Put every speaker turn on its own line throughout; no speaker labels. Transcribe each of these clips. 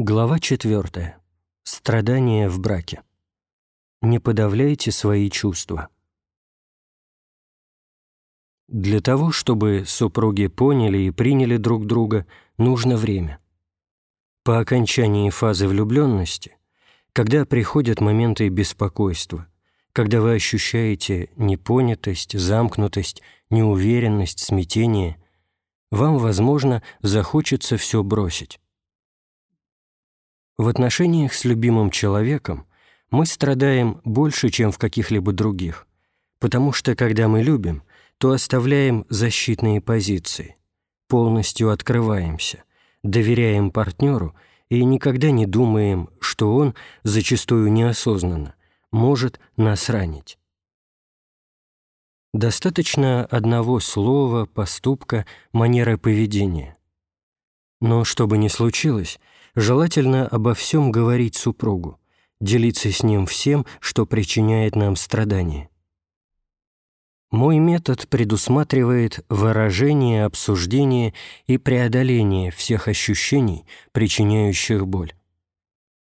Глава 4. Страдания в браке. Не подавляйте свои чувства. Для того, чтобы супруги поняли и приняли друг друга, нужно время. По окончании фазы влюбленности, когда приходят моменты беспокойства, когда вы ощущаете непонятость, замкнутость, неуверенность, смятение, вам, возможно, захочется все бросить в отношениях с любимым человеком мы страдаем больше, чем в каких-либо других, потому что, когда мы любим, то оставляем защитные позиции, полностью открываемся, доверяем партнеру и никогда не думаем, что он, зачастую неосознанно, может нас ранить. Достаточно одного слова, поступка, манеры поведения. Но что бы ни случилось, желательно обо всем говорить супругу, делиться с ним всем, что причиняет нам страдания. Мой метод предусматривает выражение, обсуждение и преодоление всех ощущений, причиняющих боль.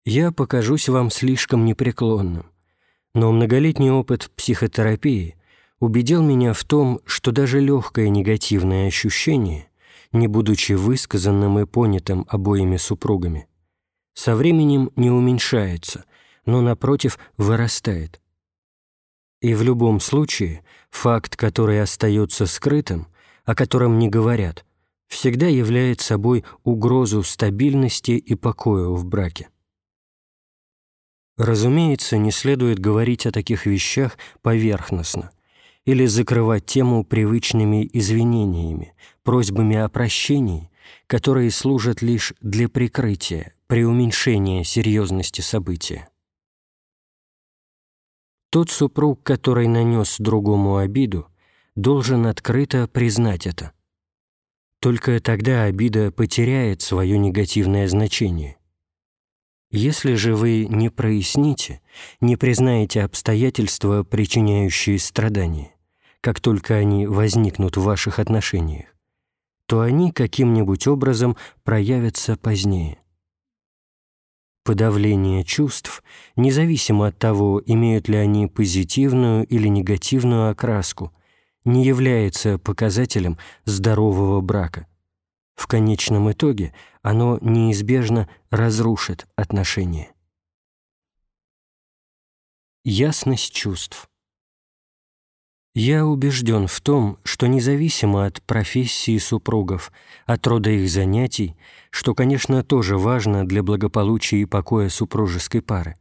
Я покажусь вам слишком непреклонным, но многолетний опыт психотерапии убедил меня в том, что даже легкое негативное ощущение не будучи высказанным и понятым обоими супругами, со временем не уменьшается, но, напротив, вырастает. И в любом случае факт, который остается скрытым, о котором не говорят, всегда является собой угрозу стабильности и покою в браке. Разумеется, не следует говорить о таких вещах поверхностно – или закрывать тему привычными извинениями, просьбами о прощении, которые служат лишь для прикрытия, преуменьшения серьезности события. Тот супруг, который нанес другому обиду, должен открыто признать это. Только тогда обида потеряет свое негативное значение. Если же вы не проясните, не признаете обстоятельства, причиняющие страдания, как только они возникнут в ваших отношениях, то они каким-нибудь образом проявятся позднее. Подавление чувств, независимо от того, имеют ли они позитивную или негативную окраску, не является показателем здорового брака. В конечном итоге оно неизбежно разрушит отношения. Ясность чувств. Я убежден в том, что независимо от профессии супругов, от рода их занятий, что, конечно, тоже важно для благополучия и покоя супружеской пары,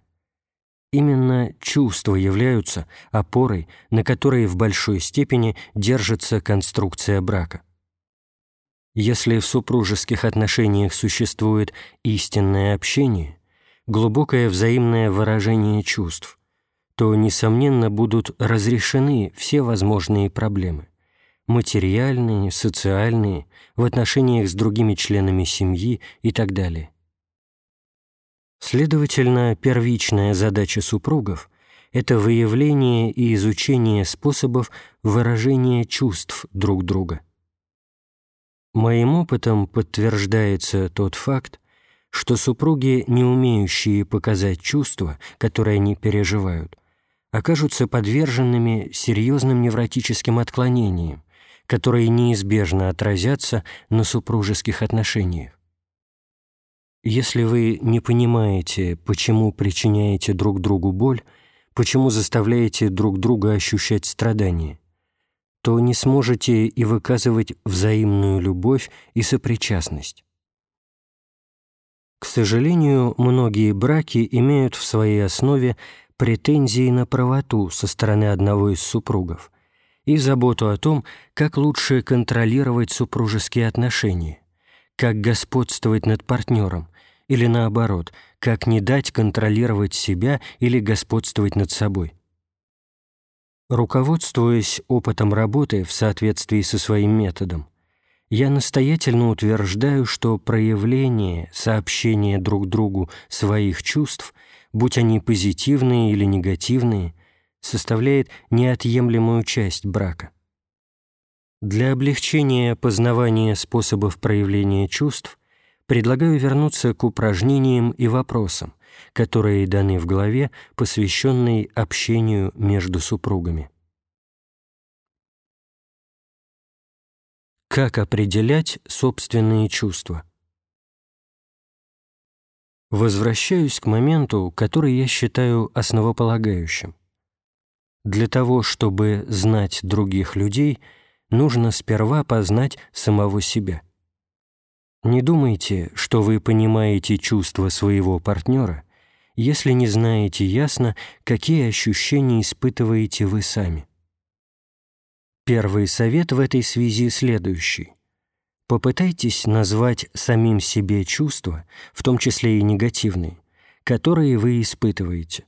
именно чувства являются опорой, на которой в большой степени держится конструкция брака. Если в супружеских отношениях существует истинное общение, глубокое взаимное выражение чувств, то, несомненно, будут разрешены все возможные проблемы – материальные, социальные, в отношениях с другими членами семьи и так далее. Следовательно, первичная задача супругов – это выявление и изучение способов выражения чувств друг друга – Моим опытом подтверждается тот факт, что супруги, не умеющие показать чувства, которые они переживают, окажутся подверженными серьезным невротическим отклонениям, которые неизбежно отразятся на супружеских отношениях. Если вы не понимаете, почему причиняете друг другу боль, почему заставляете друг друга ощущать страдания, то не сможете и выказывать взаимную любовь и сопричастность. К сожалению, многие браки имеют в своей основе претензии на правоту со стороны одного из супругов и заботу о том, как лучше контролировать супружеские отношения, как господствовать над партнером или наоборот, как не дать контролировать себя или господствовать над собой. Руководствуясь опытом работы в соответствии со своим методом, я настоятельно утверждаю, что проявление, сообщение друг другу своих чувств, будь они позитивные или негативные, составляет неотъемлемую часть брака. Для облегчения познавания способов проявления чувств предлагаю вернуться к упражнениям и вопросам, которые даны в главе, посвященной общению между супругами. Как определять собственные чувства? Возвращаюсь к моменту, который я считаю основополагающим. Для того, чтобы знать других людей, нужно сперва познать самого себя – не думайте, что вы понимаете чувства своего партнера, если не знаете ясно, какие ощущения испытываете вы сами. Первый совет в этой связи следующий. Попытайтесь назвать самим себе чувства, в том числе и негативные, которые вы испытываете.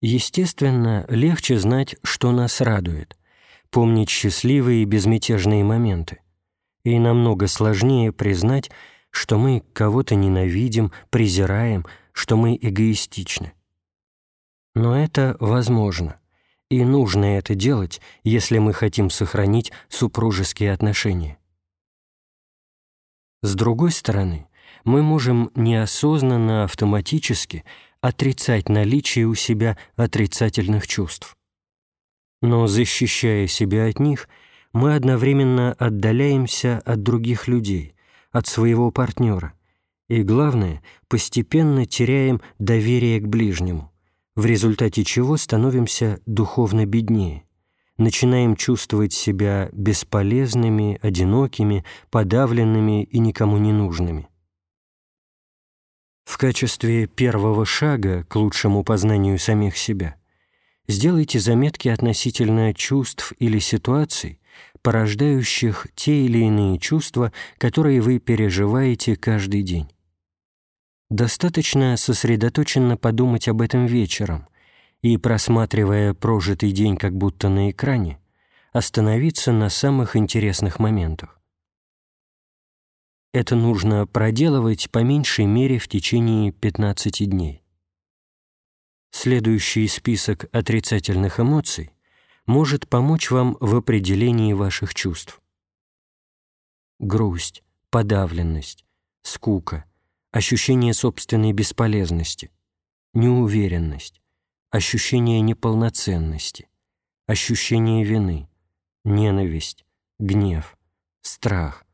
Естественно, легче знать, что нас радует, помнить счастливые и безмятежные моменты и намного сложнее признать, что мы кого-то ненавидим, презираем, что мы эгоистичны. Но это возможно, и нужно это делать, если мы хотим сохранить супружеские отношения. С другой стороны, мы можем неосознанно, автоматически отрицать наличие у себя отрицательных чувств. Но защищая себя от них – мы одновременно отдаляемся от других людей, от своего партнера, и, главное, постепенно теряем доверие к ближнему, в результате чего становимся духовно беднее, начинаем чувствовать себя бесполезными, одинокими, подавленными и никому не нужными. В качестве первого шага к лучшему познанию самих себя сделайте заметки относительно чувств или ситуаций, порождающих те или иные чувства, которые вы переживаете каждый день. Достаточно сосредоточенно подумать об этом вечером и, просматривая прожитый день как будто на экране, остановиться на самых интересных моментах. Это нужно проделывать по меньшей мере в течение 15 дней. Следующий список отрицательных эмоций может помочь вам в определении ваших чувств. Грусть, подавленность, скука, ощущение собственной бесполезности, неуверенность, ощущение неполноценности, ощущение вины, ненависть, гнев, страх,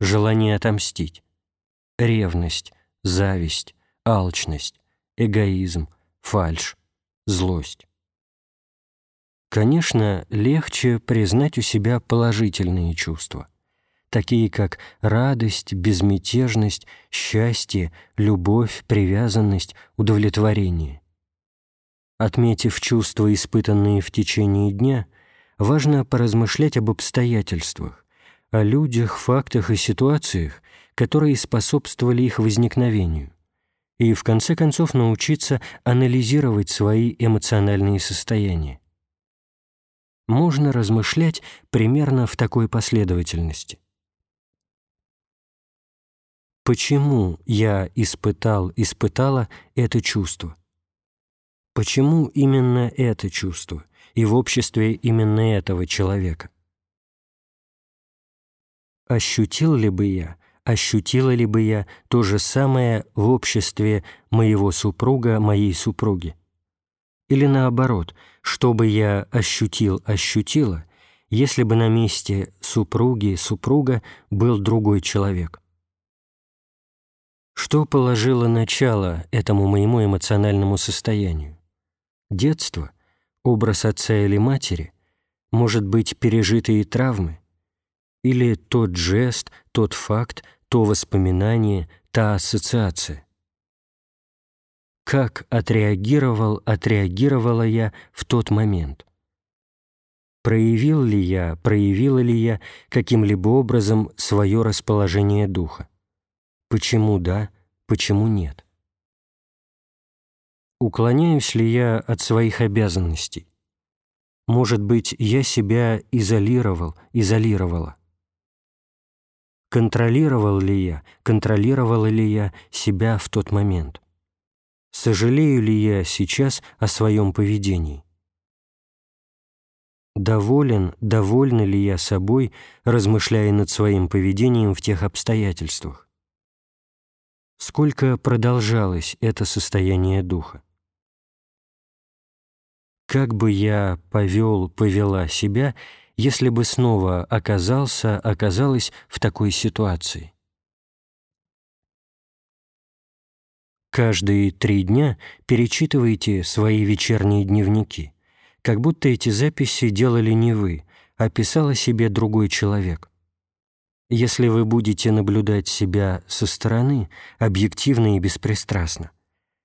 желание отомстить, ревность, зависть, алчность, эгоизм, фальшь, злость. Конечно, легче признать у себя положительные чувства, такие как радость, безмятежность, счастье, любовь, привязанность, удовлетворение. Отметив чувства, испытанные в течение дня, важно поразмышлять об обстоятельствах, о людях, фактах и ситуациях, которые способствовали их возникновению, и в конце концов научиться анализировать свои эмоциональные состояния можно размышлять примерно в такой последовательности. Почему я испытал, испытала это чувство? Почему именно это чувство и в обществе именно этого человека? Ощутил ли бы я, ощутила ли бы я то же самое в обществе моего супруга, моей супруги? Или наоборот, чтобы я ощутил, ощутила, если бы на месте супруги, супруга был другой человек? Что положило начало этому моему эмоциональному состоянию? Детство? Образ отца или матери? Может быть, пережитые травмы? Или тот жест, тот факт, то воспоминание, та ассоциация? как отреагировал, отреагировала я в тот момент. Проявил ли я, проявила ли я каким-либо образом свое расположение духа? Почему да, почему нет? Уклоняюсь ли я от своих обязанностей? Может быть, я себя изолировал, изолировала? Контролировал ли я, контролировала ли я себя в тот момент? Сожалею ли я сейчас о своем поведении? Доволен, довольна ли я собой, размышляя над своим поведением в тех обстоятельствах? Сколько продолжалось это состояние духа? Как бы я повел, повела себя, если бы снова оказался, оказалась в такой ситуации? Каждые три дня перечитывайте свои вечерние дневники, как будто эти записи делали не вы, а писал о себе другой человек. Если вы будете наблюдать себя со стороны, объективно и беспристрастно,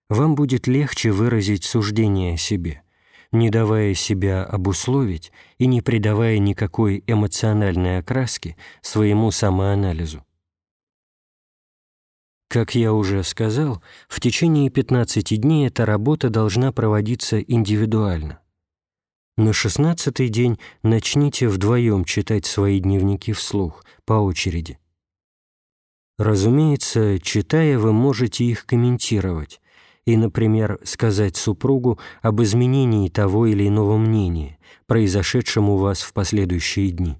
вам будет легче выразить суждение о себе, не давая себя обусловить и не придавая никакой эмоциональной окраски своему самоанализу. Как я уже сказал, в течение 15 дней эта работа должна проводиться индивидуально. На шестнадцатый день начните вдвоем читать свои дневники вслух, по очереди. Разумеется, читая, вы можете их комментировать и, например, сказать супругу об изменении того или иного мнения, произошедшем у вас в последующие дни.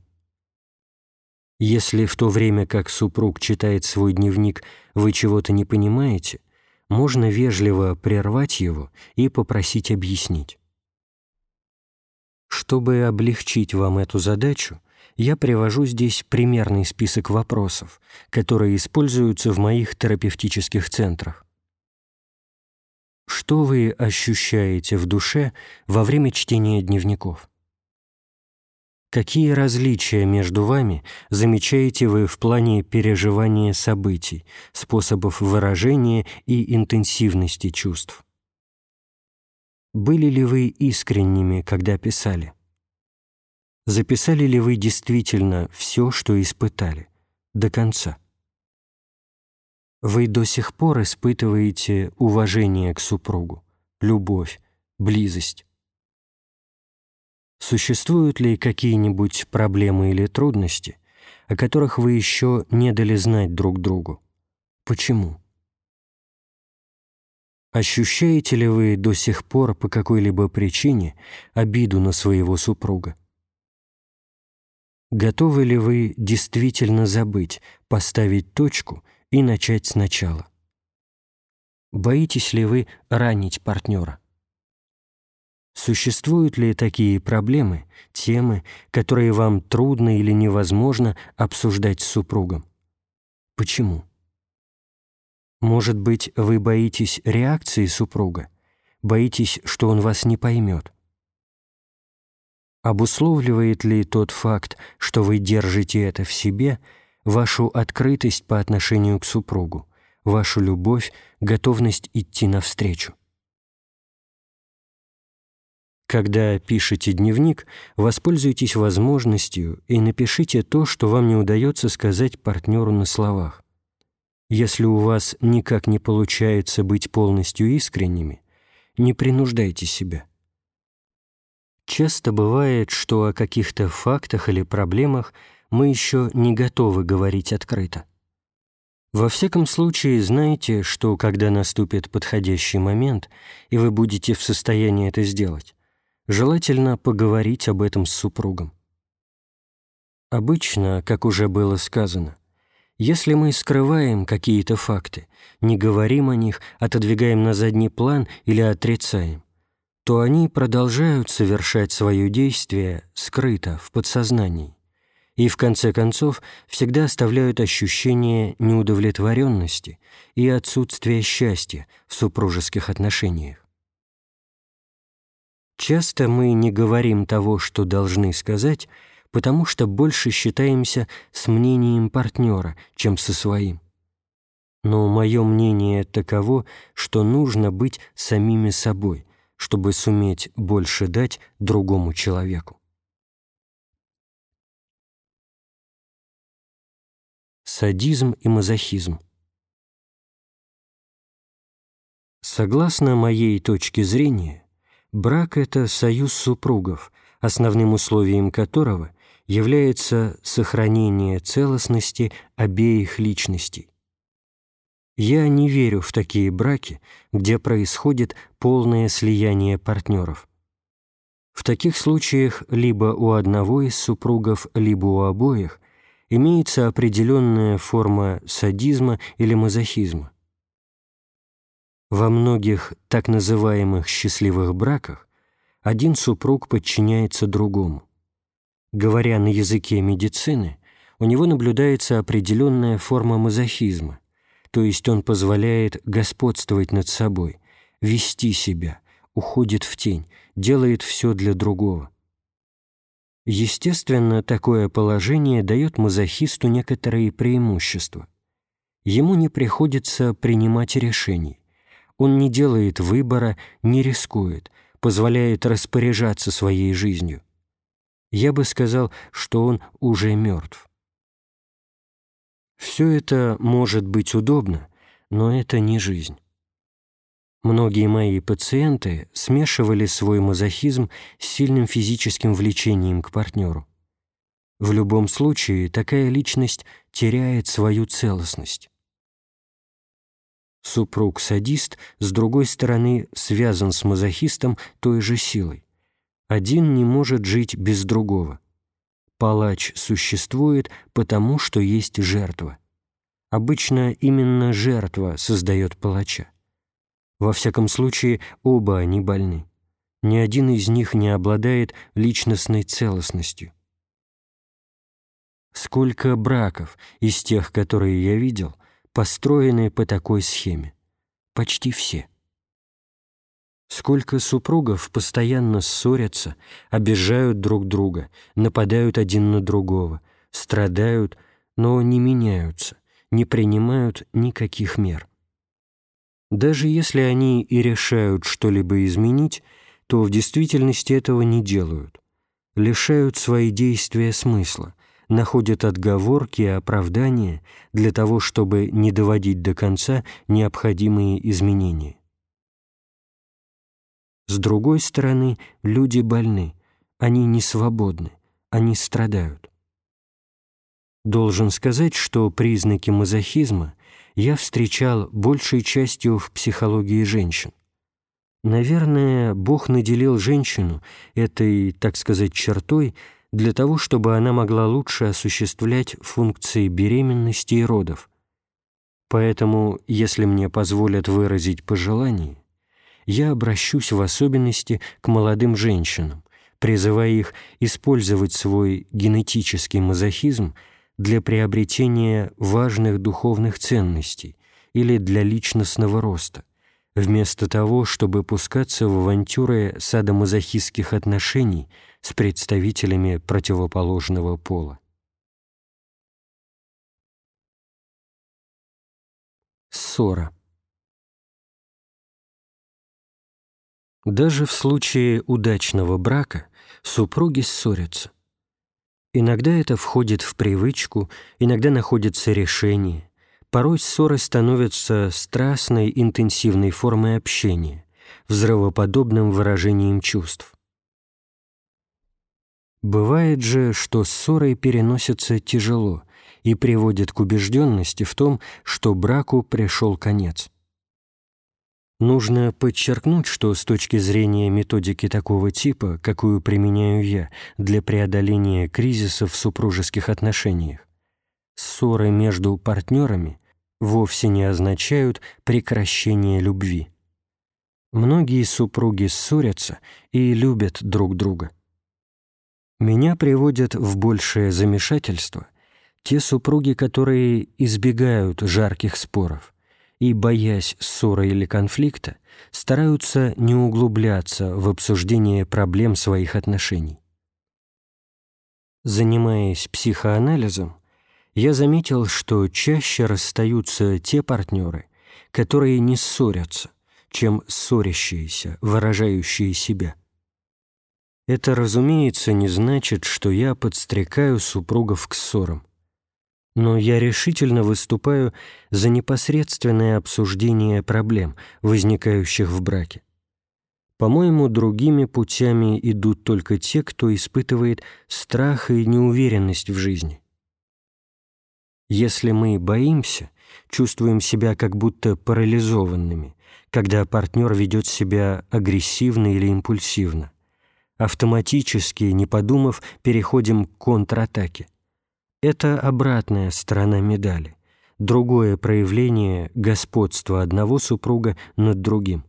Если в то время, как супруг читает свой дневник, вы чего-то не понимаете, можно вежливо прервать его и попросить объяснить. Чтобы облегчить вам эту задачу, я привожу здесь примерный список вопросов, которые используются в моих терапевтических центрах. Что вы ощущаете в душе во время чтения дневников? Какие различия между вами замечаете вы в плане переживания событий, способов выражения и интенсивности чувств? Были ли вы искренними, когда писали? Записали ли вы действительно все, что испытали, до конца? Вы до сих пор испытываете уважение к супругу, любовь, близость. Существуют ли какие-нибудь проблемы или трудности, о которых вы еще не дали знать друг другу? Почему? Ощущаете ли вы до сих пор по какой-либо причине обиду на своего супруга? Готовы ли вы действительно забыть, поставить точку и начать сначала? Боитесь ли вы ранить партнера? Существуют ли такие проблемы, темы, которые вам трудно или невозможно обсуждать с супругом? Почему? Может быть, вы боитесь реакции супруга, боитесь, что он вас не поймет? Обусловливает ли тот факт, что вы держите это в себе, вашу открытость по отношению к супругу, вашу любовь, готовность идти навстречу? Когда пишете дневник, воспользуйтесь возможностью и напишите то, что вам не удается сказать партнеру на словах. Если у вас никак не получается быть полностью искренними, не принуждайте себя. Часто бывает, что о каких-то фактах или проблемах мы еще не готовы говорить открыто. Во всяком случае, знайте, что когда наступит подходящий момент, и вы будете в состоянии это сделать, желательно поговорить об этом с супругом. Обычно, как уже было сказано, если мы скрываем какие-то факты, не говорим о них, отодвигаем на задний план или отрицаем, то они продолжают совершать свое действие скрыто, в подсознании, и в конце концов всегда оставляют ощущение неудовлетворенности и отсутствия счастья в супружеских отношениях. Часто мы не говорим того, что должны сказать, потому что больше считаемся с мнением партнера, чем со своим. Но мое мнение таково, что нужно быть самими собой, чтобы суметь больше дать другому человеку. Садизм и мазохизм Согласно моей точке зрения, Брак — это союз супругов, основным условием которого является сохранение целостности обеих личностей. Я не верю в такие браки, где происходит полное слияние партнеров. В таких случаях либо у одного из супругов, либо у обоих имеется определенная форма садизма или мазохизма. Во многих так называемых счастливых браках один супруг подчиняется другому. Говоря на языке медицины, у него наблюдается определенная форма мазохизма, то есть он позволяет господствовать над собой, вести себя, уходит в тень, делает все для другого. Естественно, такое положение дает мазохисту некоторые преимущества. Ему не приходится принимать решений. Он не делает выбора, не рискует, позволяет распоряжаться своей жизнью. Я бы сказал, что он уже мертв. Все это может быть удобно, но это не жизнь. Многие мои пациенты смешивали свой мазохизм с сильным физическим влечением к партнеру. В любом случае, такая личность теряет свою целостность. Супруг-садист, с другой стороны, связан с мазохистом той же силой. Один не может жить без другого. Палач существует потому, что есть жертва. Обычно именно жертва создает палача. Во всяком случае, оба они больны. Ни один из них не обладает личностной целостностью. Сколько браков из тех, которые я видел, построены по такой схеме? Почти все. Сколько супругов постоянно ссорятся, обижают друг друга, нападают один на другого, страдают, но не меняются, не принимают никаких мер. Даже если они и решают что-либо изменить, то в действительности этого не делают. Лишают свои действия смысла, находят отговорки и оправдания для того, чтобы не доводить до конца необходимые изменения. С другой стороны, люди больны, они не свободны, они страдают. Должен сказать, что признаки мазохизма я встречал большей частью в психологии женщин. Наверное, Бог наделил женщину этой, так сказать, чертой для того, чтобы она могла лучше осуществлять функции беременности и родов. Поэтому, если мне позволят выразить пожелание, я обращусь в особенности к молодым женщинам, призывая их использовать свой генетический мазохизм – для приобретения важных духовных ценностей или для личностного роста, вместо того, чтобы пускаться в авантюры садомазохистских отношений с представителями противоположного пола. Ссора. Даже в случае удачного брака супруги ссорятся. Иногда это входит в привычку, иногда находится решение. Порой ссоры становятся страстной, интенсивной формой общения, взрывоподобным выражением чувств. Бывает же, что ссоры переносятся тяжело и приводят к убежденности в том, что браку пришел конец. Нужно подчеркнуть, что с точки зрения методики такого типа, какую применяю я для преодоления кризисов в супружеских отношениях, ссоры между партнерами вовсе не означают прекращение любви. Многие супруги ссорятся и любят друг друга. Меня приводят в большее замешательство те супруги, которые избегают жарких споров – и, боясь ссоры или конфликта, стараются не углубляться в обсуждение проблем своих отношений. Занимаясь психоанализом, я заметил, что чаще расстаются те партнеры, которые не ссорятся, чем ссорящиеся, выражающие себя. Это, разумеется, не значит, что я подстрекаю супругов к ссорам но я решительно выступаю за непосредственное обсуждение проблем, возникающих в браке. По-моему, другими путями идут только те, кто испытывает страх и неуверенность в жизни. Если мы боимся, чувствуем себя как будто парализованными, когда партнер ведет себя агрессивно или импульсивно, автоматически, не подумав, переходим к контратаке – это обратная сторона медали. другое проявление господства одного супруга над другим.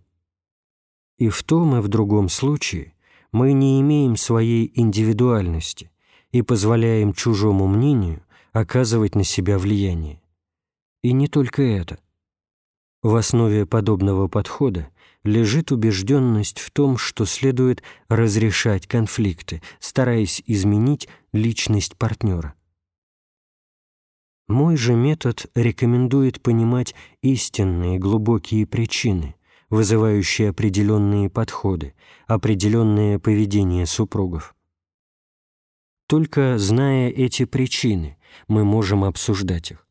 И в том и в другом случае мы не имеем своей индивидуальности и позволяем чужому мнению оказывать на себя влияние. И не только это. В основе подобного подхода лежит убежденность в том, что следует разрешать конфликты, стараясь изменить личность партнера. Мой же метод рекомендует понимать истинные глубокие причины, вызывающие определенные подходы, определенное поведение супругов. Только зная эти причины, мы можем обсуждать их,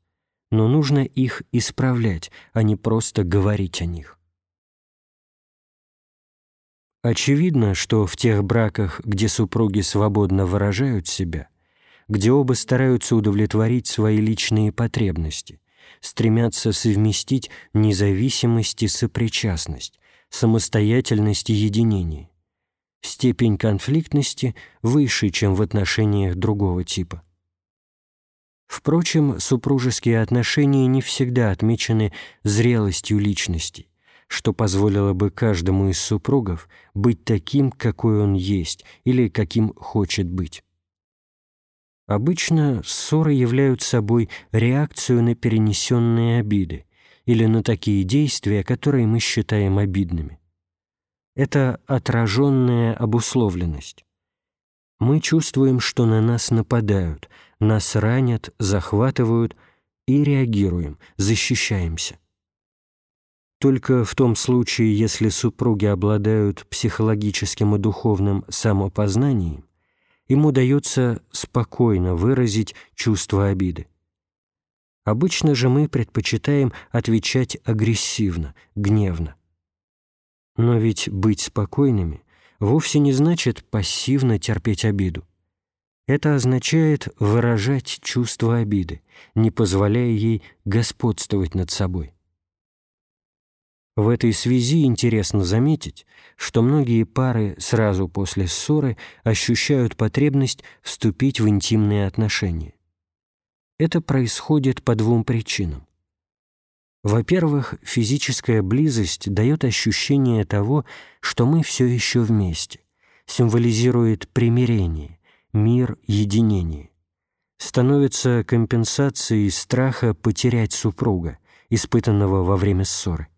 но нужно их исправлять, а не просто говорить о них. Очевидно, что в тех браках, где супруги свободно выражают себя, где оба стараются удовлетворить свои личные потребности, стремятся совместить независимость и сопричастность, самостоятельность и единение. Степень конфликтности выше, чем в отношениях другого типа. Впрочем, супружеские отношения не всегда отмечены зрелостью личности, что позволило бы каждому из супругов быть таким, какой он есть или каким хочет быть. Обычно ссоры являются собой реакцию на перенесенные обиды или на такие действия, которые мы считаем обидными. Это отраженная обусловленность. Мы чувствуем, что на нас нападают, нас ранят, захватывают и реагируем, защищаемся. Только в том случае, если супруги обладают психологическим и духовным самопознанием, им удается спокойно выразить чувство обиды. Обычно же мы предпочитаем отвечать агрессивно, гневно. Но ведь быть спокойными вовсе не значит пассивно терпеть обиду. Это означает выражать чувство обиды, не позволяя ей господствовать над собой. В этой связи интересно заметить, что многие пары сразу после ссоры ощущают потребность вступить в интимные отношения. Это происходит по двум причинам. Во-первых, физическая близость дает ощущение того, что мы все еще вместе, символизирует примирение, мир, единение. Становится компенсацией страха потерять супруга, испытанного во время ссоры.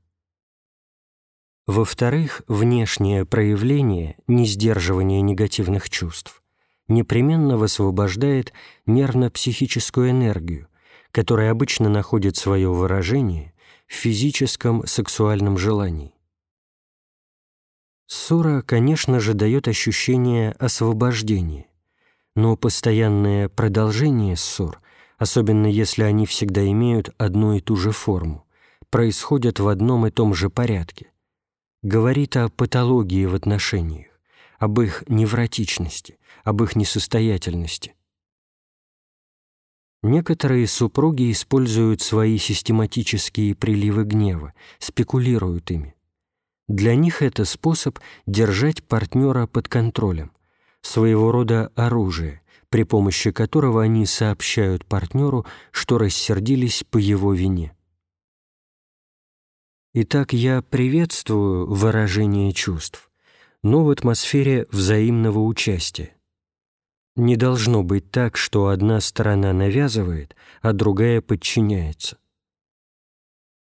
Во-вторых, внешнее проявление несдерживания негативных чувств непременно высвобождает нервно-психическую энергию, которая обычно находит свое выражение в физическом сексуальном желании. Ссора, конечно же, дает ощущение освобождения, но постоянное продолжение ссор, особенно если они всегда имеют одну и ту же форму, происходит в одном и том же порядке, говорит о патологии в отношениях, об их невротичности, об их несостоятельности. Некоторые супруги используют свои систематические приливы гнева, спекулируют ими. Для них это способ держать партнера под контролем, своего рода оружие, при помощи которого они сообщают партнеру, что рассердились по его вине. Итак, я приветствую выражение чувств, но в атмосфере взаимного участия. Не должно быть так, что одна сторона навязывает, а другая подчиняется.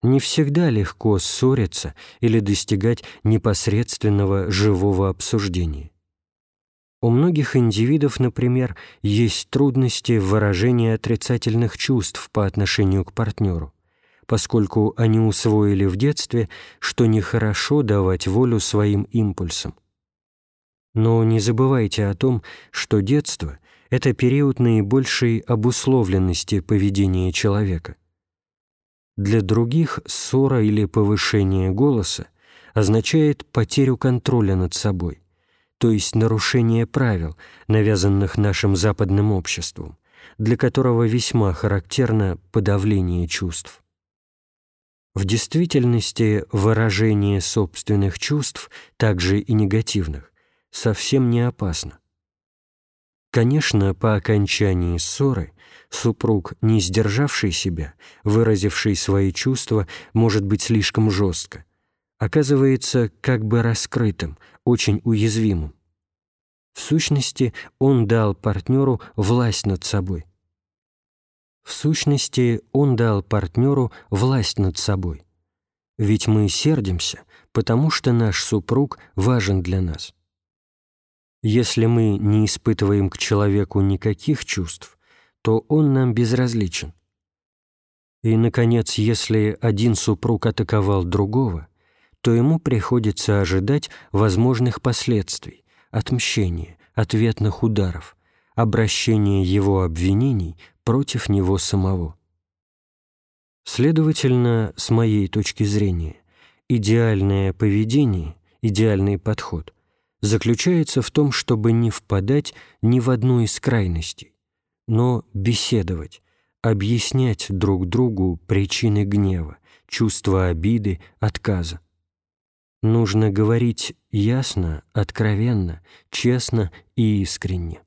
Не всегда легко ссориться или достигать непосредственного живого обсуждения. У многих индивидов, например, есть трудности в выражении отрицательных чувств по отношению к партнеру поскольку они усвоили в детстве, что нехорошо давать волю своим импульсам. Но не забывайте о том, что детство — это период наибольшей обусловленности поведения человека. Для других ссора или повышение голоса означает потерю контроля над собой, то есть нарушение правил, навязанных нашим западным обществом, для которого весьма характерно подавление чувств. В действительности выражение собственных чувств, также и негативных, совсем не опасно. Конечно, по окончании ссоры супруг, не сдержавший себя, выразивший свои чувства, может быть слишком жестко, оказывается как бы раскрытым, очень уязвимым. В сущности, он дал партнеру власть над собой. В сущности, он дал партнеру власть над собой. Ведь мы сердимся, потому что наш супруг важен для нас. Если мы не испытываем к человеку никаких чувств, то он нам безразличен. И, наконец, если один супруг атаковал другого, то ему приходится ожидать возможных последствий, отмщения, ответных ударов, обращения его обвинений против него самого. Следовательно, с моей точки зрения, идеальное поведение, идеальный подход заключается в том, чтобы не впадать ни в одну из крайностей, но беседовать, объяснять друг другу причины гнева, чувства обиды, отказа. Нужно говорить ясно, откровенно, честно и искренне.